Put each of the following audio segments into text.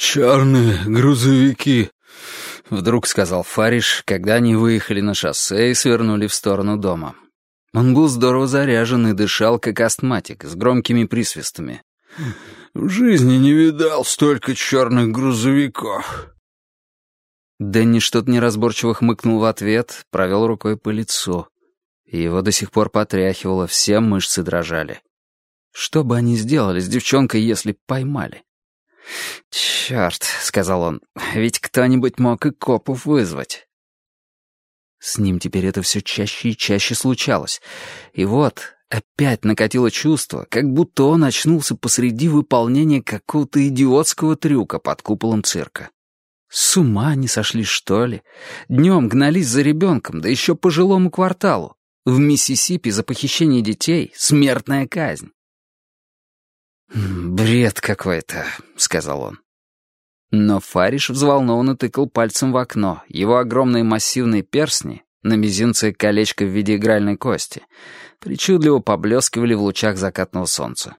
«Черные грузовики», — вдруг сказал Фариш, когда они выехали на шоссе и свернули в сторону дома. Он был здорово заряжен и дышал, как астматик, с громкими присвистами. «В жизни не видал столько черных грузовиков». Дэнни что-то неразборчиво хмыкнул в ответ, провел рукой по лицу. Его до сих пор потряхивало, все мышцы дрожали. Что бы они сделали с девчонкой, если поймали? «Черт», — сказал он, — «ведь кто-нибудь мог и копов вызвать». С ним теперь это все чаще и чаще случалось. И вот опять накатило чувство, как будто он очнулся посреди выполнения какого-то идиотского трюка под куполом цирка. С ума не сошли, что ли? Днем гнались за ребенком, да еще по жилому кварталу. В Миссисипи за похищение детей — смертная казнь. «Бред какой-то», — сказал он. Но Фариш взволнованно тыкал пальцем в окно. Его огромные массивные перстни, на мизинце колечко в виде игральной кости, причудливо поблескивали в лучах закатного солнца.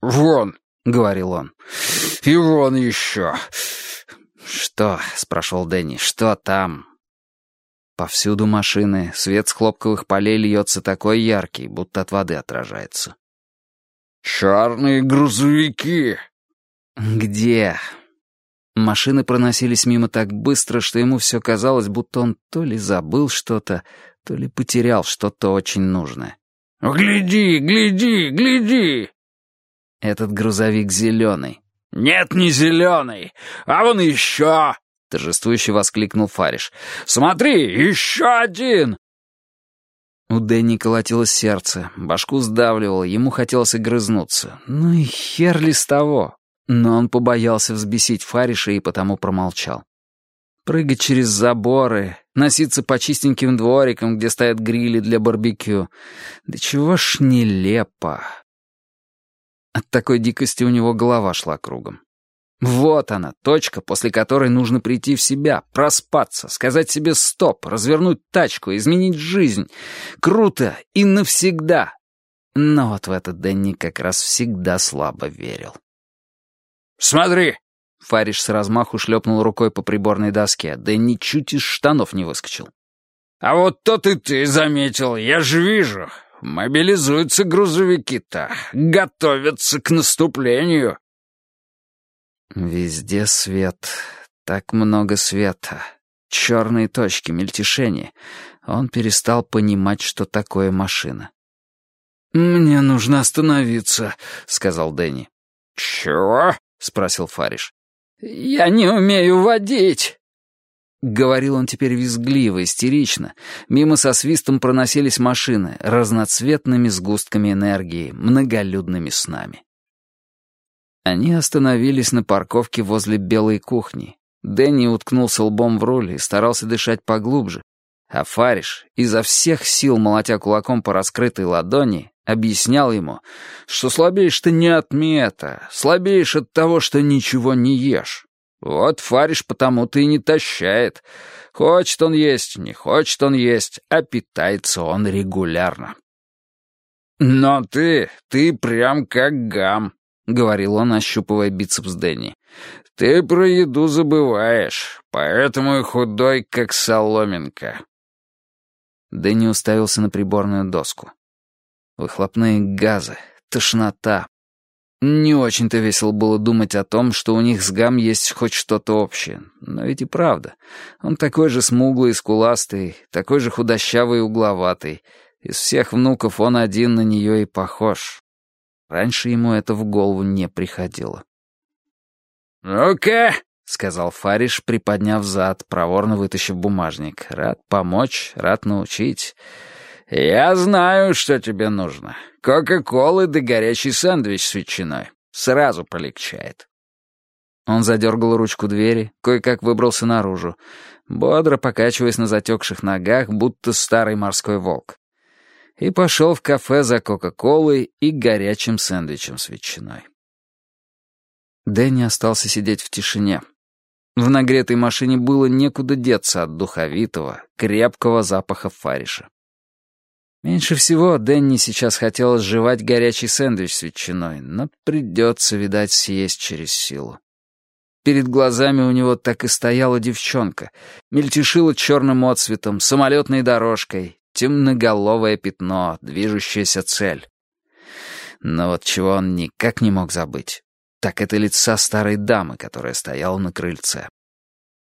«Вон», — говорил он, — «и вон еще». «Что?» — спрашивал Дэнни. «Что там?» Повсюду машины, свет с хлопковых полей льется такой яркий, будто от воды отражается. «Черные грузовики!» «Где?» Машины проносились мимо так быстро, что ему все казалось, будто он то ли забыл что-то, то ли потерял что-то очень нужное. «Гляди, гляди, гляди!» Этот грузовик зеленый. «Нет, не зеленый, а вон еще!» — торжествующе воскликнул Фариш. «Смотри, еще один! У Дэнни колотилось сердце, башку сдавливало, ему хотелось огрызнуться. Ну и хер ли с того. Но он побоялся взбесить Фариша и потому промолчал. Прыгать через заборы, носиться по чистеньким дворикам, где стоят грили для барбекю. Да чего ж нелепо. От такой дикости у него голова шла кругом. Вот она, точка, после которой нужно прийти в себя, проспаться, сказать себе «стоп», развернуть тачку, изменить жизнь. Круто и навсегда. Но вот в этот Дэнни как раз всегда слабо верил. «Смотри!» Фариш с размаху шлепнул рукой по приборной доске. Дэнни чуть из штанов не выскочил. «А вот тот и ты заметил, я же вижу. Мобилизуются грузовики-то, готовятся к наступлению». Везде свет, так много света, черные точки, мельтешение. Он перестал понимать, что такое машина. «Мне нужно остановиться», — сказал Дэнни. «Чего?» — спросил Фариш. «Я не умею водить». Говорил он теперь визгливо, истерично. Мимо со свистом проносились машины, разноцветными сгустками энергии, многолюдными снами. Они остановились на парковке возле белой кухни. Дэнни уткнулся лбом в руль и старался дышать поглубже, а Фариш, изо всех сил молотя кулаком по раскрытой ладони, объяснял ему, что слабеешь ты не от мета, слабеешь от того, что ничего не ешь. Вот Фариш потому-то и не тащает. Хочет он есть, не хочет он есть, а питается он регулярно. «Но ты, ты прям как гам», — говорил он, ощупывая бицепс Дэнни. «Ты про еду забываешь, поэтому и худой, как соломинка». Дэнни уставился на приборную доску. Выхлопные газы, тошнота. Не очень-то весело было думать о том, что у них с Гам есть хоть что-то общее. Но ведь и правда. Он такой же смуглый и скуластый, такой же худощавый и угловатый. Из всех внуков он один на нее и похож. Раньше ему это в голову не приходило. «Ну-ка», — сказал Фариш, приподняв зад, проворно вытащив бумажник. «Рад помочь, рад научить. Я знаю, что тебе нужно. Кока-колы да горячий сэндвич с ветчиной. Сразу полегчает». Он задергал ручку двери, кое-как выбрался наружу, бодро покачиваясь на затекших ногах, будто старый морской волк и пошел в кафе за Кока-Колой и горячим сэндвичем с ветчиной. Дэнни остался сидеть в тишине. В нагретой машине было некуда деться от духовитого, крепкого запаха фариша. Меньше всего Дэнни сейчас хотелось жевать горячий сэндвич с ветчиной, но придется, видать, съесть через силу. Перед глазами у него так и стояла девчонка, мельтешила черным отцветом, самолетной дорожкой, темноголовое пятно, движущаяся цель. Но вот чего он никак не мог забыть, так это лица старой дамы, которая стояла на крыльце.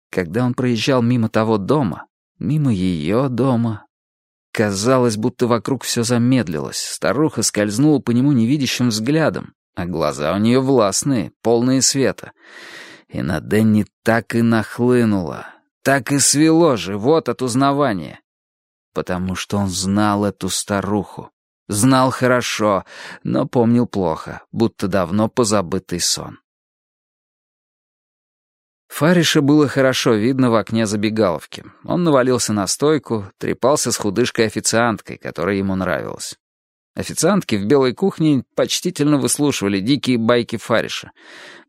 Когда он проезжал мимо того дома, мимо ее дома, казалось, будто вокруг все замедлилось, старуха скользнула по нему невидящим взглядом, а глаза у нее властные, полные света. И на Дэнни так и нахлынуло, так и свело живот от узнавания. Потому что он знал эту старуху. Знал хорошо, но помнил плохо, будто давно позабытый сон. Фариша было хорошо видно в окне забегаловки. Он навалился на стойку, трепался с худышкой-официанткой, которая ему нравилась. Официантки в белой кухне почтительно выслушивали дикие байки Фариша.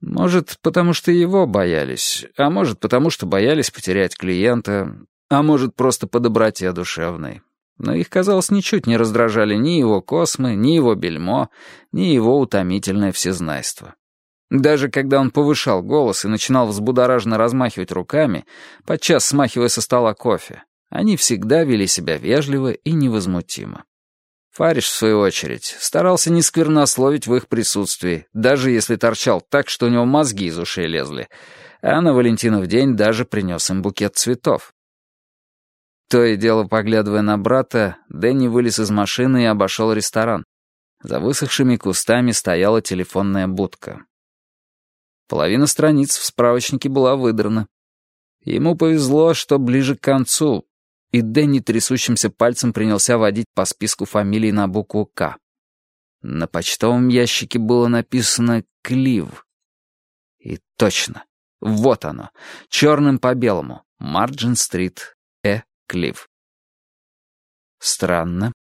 Может, потому что его боялись, а может, потому что боялись потерять клиента, а может, просто по доброте душевной. Но их, казалось, ничуть не раздражали ни его космы, ни его бельмо, ни его утомительное всезнайство. Даже когда он повышал голос и начинал взбудораженно размахивать руками, подчас смахивая со стола кофе, они всегда вели себя вежливо и невозмутимо. Фариш, в свою очередь, старался не сквернословить в их присутствии, даже если торчал так, что у него мозги из ушей лезли, а на Валентинов день даже принес им букет цветов. То и дело, поглядывая на брата, Дэнни вылез из машины и обошел ресторан. За высохшими кустами стояла телефонная будка. Половина страниц в справочнике была выдрана. Ему повезло, что ближе к концу, и Дэнни трясущимся пальцем принялся водить по списку фамилий на букву «К». На почтовом ящике было написано «Клив». И точно, вот оно, черным по белому, Марджин-стрит, Э. Клив. Странно,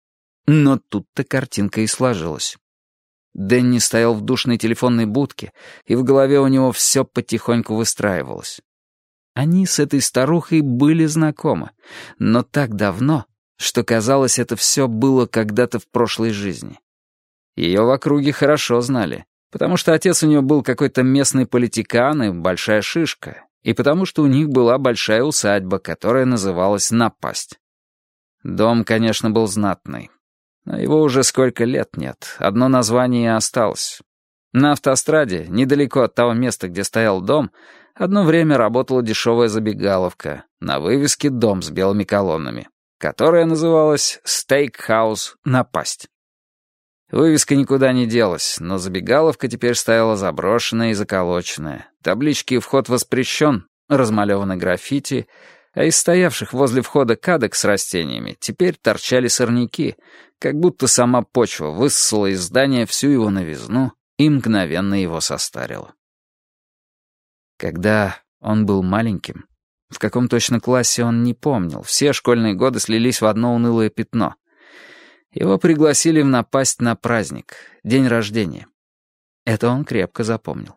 но тут-то картинка и сложилась. Дэнни стоял в душной телефонной будке, и в голове у него все потихоньку выстраивалось. Они с этой старухой были знакомы, но так давно, что казалось, это все было когда-то в прошлой жизни. Ее в округе хорошо знали, потому что отец у нее был какой-то местный политикан и большая шишка, и потому что у них была большая усадьба, которая называлась «Напасть». Дом, конечно, был знатный, но его уже сколько лет нет, одно название и осталось. На автостраде, недалеко от того места, где стоял дом, Одно время работала дешевая забегаловка, на вывеске «Дом с белыми колоннами», которая называлась «Стейкхаус. Напасть». Вывеска никуда не делась, но забегаловка теперь стояла заброшенная и заколоченная. Таблички «Вход воспрещен», размалеваны граффити, а из стоявших возле входа кадок с растениями теперь торчали сорняки, как будто сама почва высосала из здания всю его новизну и мгновенно его состарила. Когда он был маленьким, в каком точно классе он не помнил, все школьные годы слились в одно унылое пятно. Его пригласили в напасть на праздник, день рождения. Это он крепко запомнил.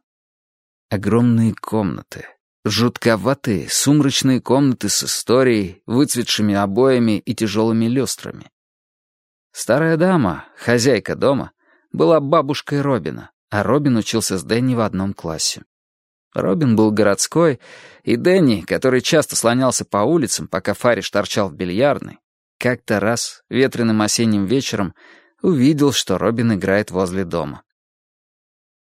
Огромные комнаты, жутковатые, сумрачные комнаты с историей, выцветшими обоями и тяжелыми люстрами. Старая дама, хозяйка дома, была бабушкой Робина, а Робин учился с Дэнни в одном классе. Робин был городской, и Дэнни, который часто слонялся по улицам, пока Фариш торчал в бильярдной, как-то раз, ветреным осенним вечером, увидел, что Робин играет возле дома.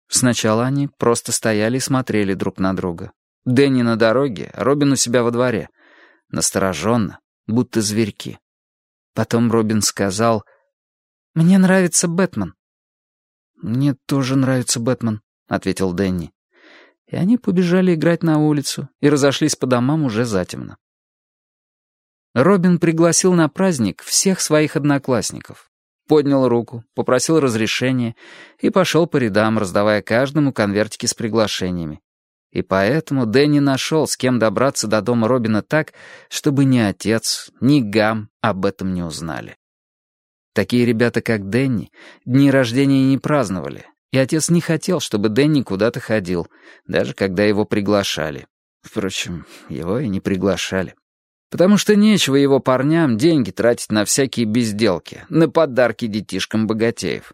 Сначала они просто стояли и смотрели друг на друга. Дэнни на дороге, Робин у себя во дворе. Настороженно, будто зверьки. Потом Робин сказал, «Мне нравится Бэтмен». «Мне тоже нравится Бэтмен», — ответил Дэнни. И они побежали играть на улицу и разошлись по домам уже затемно. Робин пригласил на праздник всех своих одноклассников. Поднял руку, попросил разрешения и пошел по рядам, раздавая каждому конвертики с приглашениями. И поэтому Дэнни нашел, с кем добраться до дома Робина так, чтобы ни отец, ни Гам об этом не узнали. Такие ребята, как Дэнни, дни рождения не праздновали, и отец не хотел, чтобы Дэнни куда-то ходил, даже когда его приглашали. Впрочем, его и не приглашали. Потому что нечего его парням деньги тратить на всякие безделки, на подарки детишкам богатеев.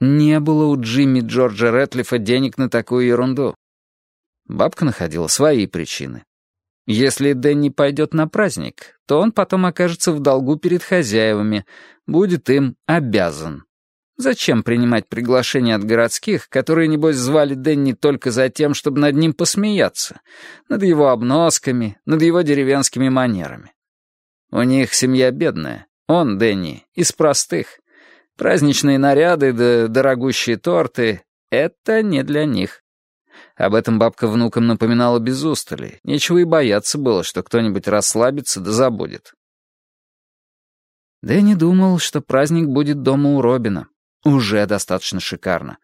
Не было у Джимми Джорджа Рэтлифа денег на такую ерунду. Бабка находила свои причины. Если Дэнни пойдет на праздник, то он потом окажется в долгу перед хозяевами, будет им обязан. Зачем принимать приглашения от городских, которые, небось, звали Дэнни только за тем, чтобы над ним посмеяться, над его обносками, над его деревенскими манерами? У них семья бедная, он, Дэнни, из простых. Праздничные наряды да дорогущие торты — это не для них. Об этом бабка внукам напоминала без устали. Нечего и бояться было, что кто-нибудь расслабится да забудет. Дэнни думал, что праздник будет дома у Робина уже достаточно шикарно.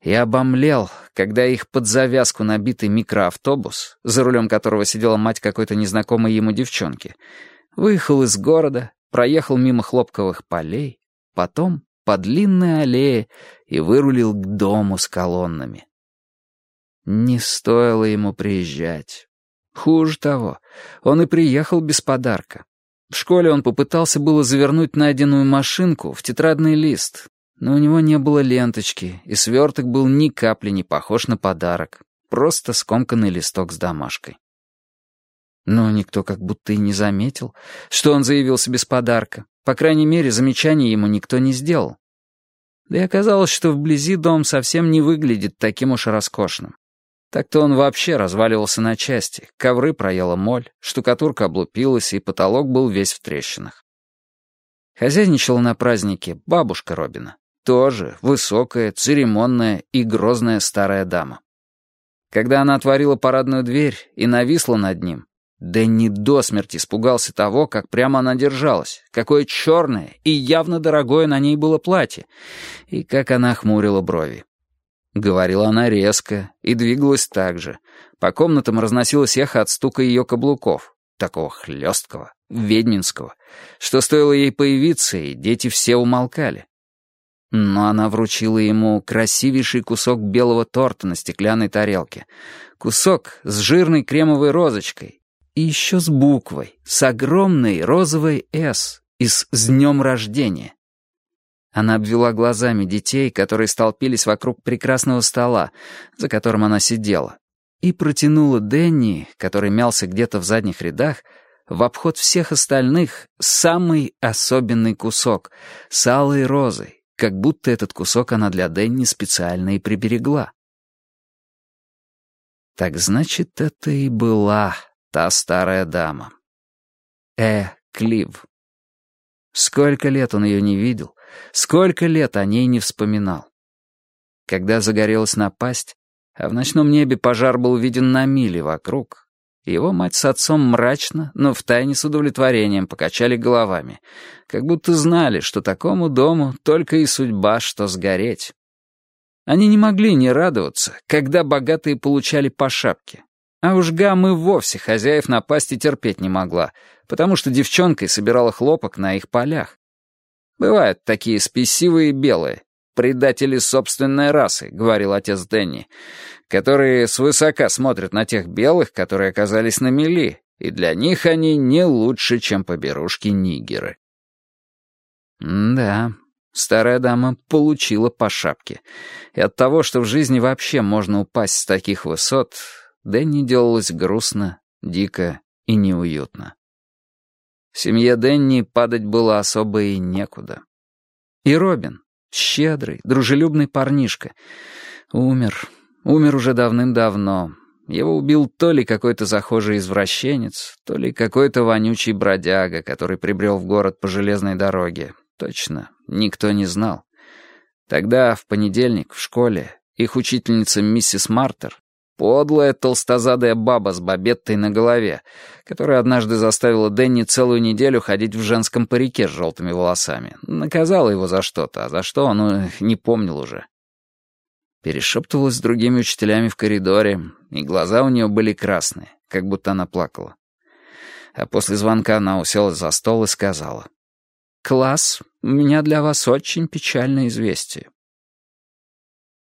И обомлел, когда их под завязку набитый микроавтобус, за рулем которого сидела мать какой-то незнакомой ему девчонки, выехал из города, проехал мимо хлопковых полей, потом по длинной аллее и вырулил к дому с колоннами. Не стоило ему приезжать. Хуже того, он и приехал без подарка. В школе он попытался было завернуть найденную машинку в тетрадный лист, но у него не было ленточки, и сверток был ни капли не похож на подарок. Просто скомканный листок с домашкой. Но никто как будто и не заметил, что он заявился без подарка. По крайней мере, замечания ему никто не сделал. Да и оказалось, что вблизи дом совсем не выглядит таким уж роскошным. Так-то он вообще разваливался на части, ковры проела моль, штукатурка облупилась, и потолок был весь в трещинах. Хозяйничала на празднике бабушка Робина. Тоже высокая, церемонная и грозная старая дама. Когда она отворила парадную дверь и нависла над ним, Дэнни до смерти испугался того, как прямо она держалась, какое черное и явно дорогое на ней было платье, и как она хмурила брови. Говорила она резко и двигалась так же. По комнатам разносилось эхо от стука ее каблуков, такого хлесткого, ведьминского, что стоило ей появиться, и дети все умолкали. Но она вручила ему красивейший кусок белого торта на стеклянной тарелке. Кусок с жирной кремовой розочкой. И еще с буквой, с огромной розовой «С» из «С днем рождения». Она обвела глазами детей, которые столпились вокруг прекрасного стола, за которым она сидела, и протянула Дэнни, который мялся где-то в задних рядах, в обход всех остальных самый особенный кусок с алой розой, как будто этот кусок она для Дэнни специально и приберегла. Так значит, это и была та старая дама. Э, Клив. Сколько лет он ее не видел, сколько лет о ней не вспоминал. Когда загорелась напасть, а в ночном небе пожар был виден на мили вокруг, его мать с отцом мрачно, но втайне с удовлетворением покачали головами, как будто знали, что такому дому только и судьба, что сгореть. Они не могли не радоваться, когда богатые получали по шапке. А уж Гам и вовсе хозяев напасти терпеть не могла, потому что девчонкой собирала хлопок на их полях. Бывают такие спесивые белые, предатели собственной расы», — говорил отец Дэнни, «которые свысока смотрят на тех белых, которые оказались на мели, и для них они не лучше, чем поберушки-нигеры». Да, старая дама получила по шапке. И от того, что в жизни вообще можно упасть с таких высот, Дэнни делалось грустно, дико и неуютно. В семье Дэнни падать было особо и некуда. И Робин, Щедрый, дружелюбный парнишка. Умер. Умер уже давным-давно. Его убил то ли какой-то захожий извращенец, то ли какой-то вонючий бродяга, который прибрел в город по железной дороге. Точно, никто не знал. Тогда, в понедельник, в школе, их учительница миссис Мартер Подлая толстозадая баба с бабеттой на голове, которая однажды заставила Дэнни целую неделю ходить в женском парике с желтыми волосами. Наказала его за что-то, а за что он э, не помнил уже. Перешептывалась с другими учителями в коридоре, и глаза у нее были красные, как будто она плакала. А после звонка она уселась за стол и сказала. «Класс, у меня для вас очень печальное известие.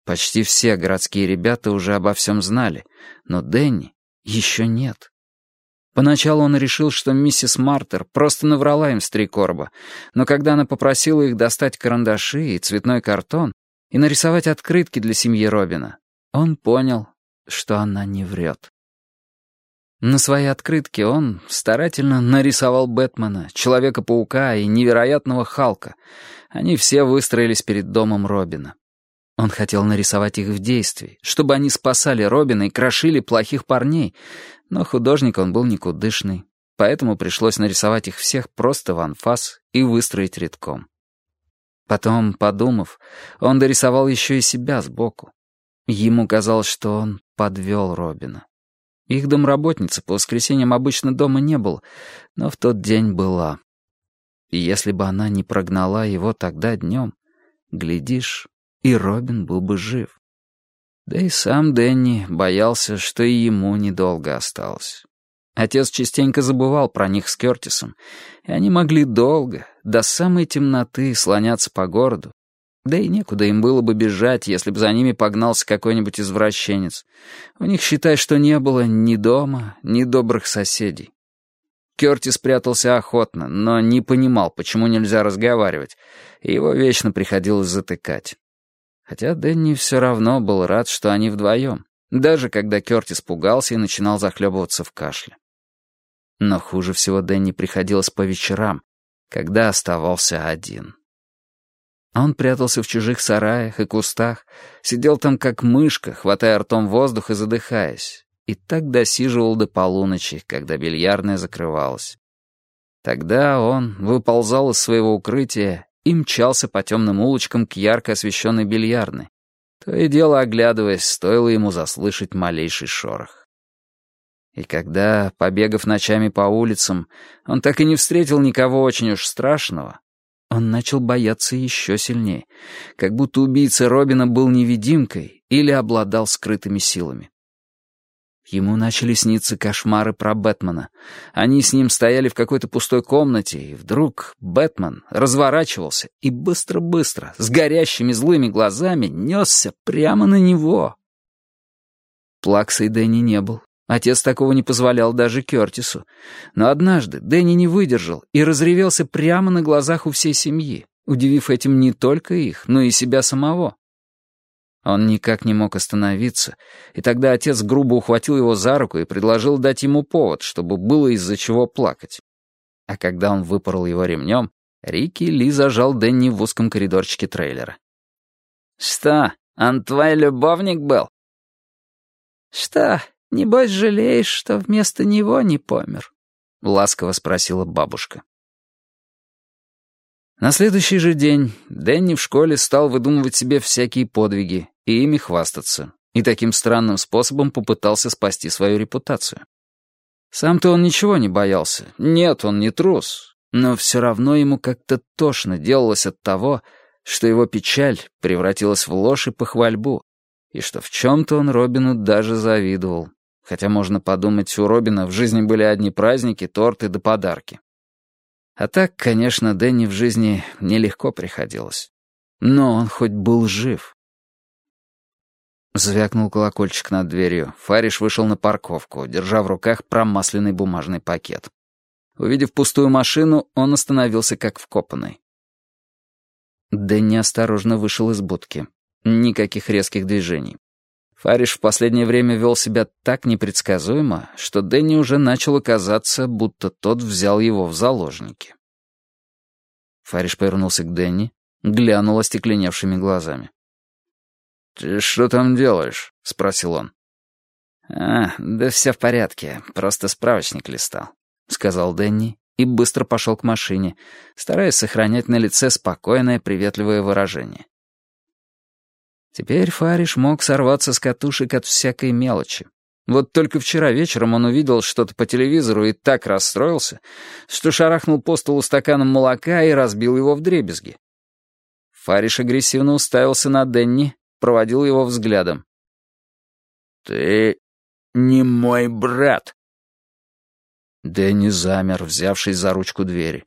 Почти все городские ребята уже обо всем знали, но Дэнни еще нет. Поначалу он решил, что миссис Мартер просто наврала им с три короба, но когда она попросила их достать карандаши и цветной картон и нарисовать открытки для семьи Робина, он понял, что она не врет. На своей открытке он старательно нарисовал Бэтмена, Человека-паука и невероятного Халка. Они все выстроились перед домом Робина. Он хотел нарисовать их в действии, чтобы они спасали Робина и крошили плохих парней, но художник он был никудышный, поэтому пришлось нарисовать их всех просто в анфас и выстроить редком. Потом, подумав, он дорисовал еще и себя сбоку. Ему казалось, что он подвел Робина. Их домработницы по воскресеньям обычно дома не было, но в тот день была. И если бы она не прогнала его тогда днем, глядишь, и Робин был бы жив. Да и сам Дэнни боялся, что и ему недолго осталось. Отец частенько забывал про них с Кертисом, и они могли долго, до самой темноты, слоняться по городу, да и некуда им было бы бежать, если бы за ними погнался какой-нибудь извращенец. У них, считай, что не было ни дома, ни добрых соседей. Кертис прятался охотно, но не понимал, почему нельзя разговаривать, и его вечно приходилось затыкать. Хотя Дэнни все равно был рад, что они вдвоем, даже когда Кертис пугался и начинал захлебываться в кашле. Но хуже всего Дэнни приходилось по вечерам, когда оставался один. Он прятался в чужих сараях и кустах, сидел там как мышка, хватая ртом воздух и задыхаясь, и так досиживал до полуночи, когда бильярдная закрывалась. Тогда он выползал из своего укрытия и мчался по темным улочкам к ярко освещенной бильярдной, то и дело оглядываясь, стоило ему заслышать малейший шорох. И когда, побегав ночами по улицам, он так и не встретил никого очень уж страшного, он начал бояться еще сильнее, как будто убийца Робина был невидимкой или обладал скрытыми силами. Ему начали сниться кошмары про Бэтмена. Они с ним стояли в какой-то пустой комнате, и вдруг Бэтмен разворачивался и быстро-быстро, с горящими злыми глазами, несся прямо на него. Плаксой Дэнни не был. Отец такого не позволял даже Кертису. Но однажды Дэнни не выдержал и разревелся прямо на глазах у всей семьи, удивив этим не только их, но и себя самого. Он никак не мог остановиться, и тогда отец грубо ухватил его за руку и предложил дать ему повод, чтобы было из-за чего плакать. А когда он выпорол его ремнем, Рики Ли зажал Дэнни в узком коридорчике трейлера. «Что, он твой любовник был?» «Что, небось жалеешь, что вместо него не помер?» — ласково спросила бабушка. На следующий же день Дэнни в школе стал выдумывать себе всякие подвиги и ими хвастаться, и таким странным способом попытался спасти свою репутацию. Сам-то он ничего не боялся, нет, он не трус, но все равно ему как-то тошно делалось от того, что его печаль превратилась в ложь и похвальбу, и что в чем-то он Робину даже завидовал. Хотя можно подумать, у Робина в жизни были одни праздники, торты да подарки. А так, конечно, Дэнни в жизни нелегко приходилось. Но он хоть был жив. Звякнул колокольчик над дверью. Фариш вышел на парковку, держа в руках промасленный бумажный пакет. Увидев пустую машину, он остановился как вкопанный. Дэнни осторожно вышел из будки. Никаких резких движений. Фариш в последнее время вел себя так непредсказуемо, что Дэнни уже начало казаться, будто тот взял его в заложники. Фариш повернулся к Дэнни, глянул остекленевшими глазами. «Ты что там делаешь?» — спросил он. «А, да все в порядке, просто справочник листал», — сказал Дэнни и быстро пошел к машине, стараясь сохранять на лице спокойное, приветливое выражение. Теперь Фариш мог сорваться с катушек от всякой мелочи. Вот только вчера вечером он увидел что-то по телевизору и так расстроился, что шарахнул по столу стаканом молока и разбил его вдребезги. Фариш агрессивно уставился на Денни, проводил его взглядом. «Ты не мой брат!» Дэнни замер, взявшись за ручку двери.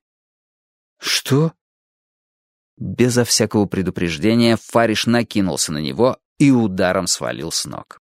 «Что?» Безо всякого предупреждения Фариш накинулся на него и ударом свалил с ног.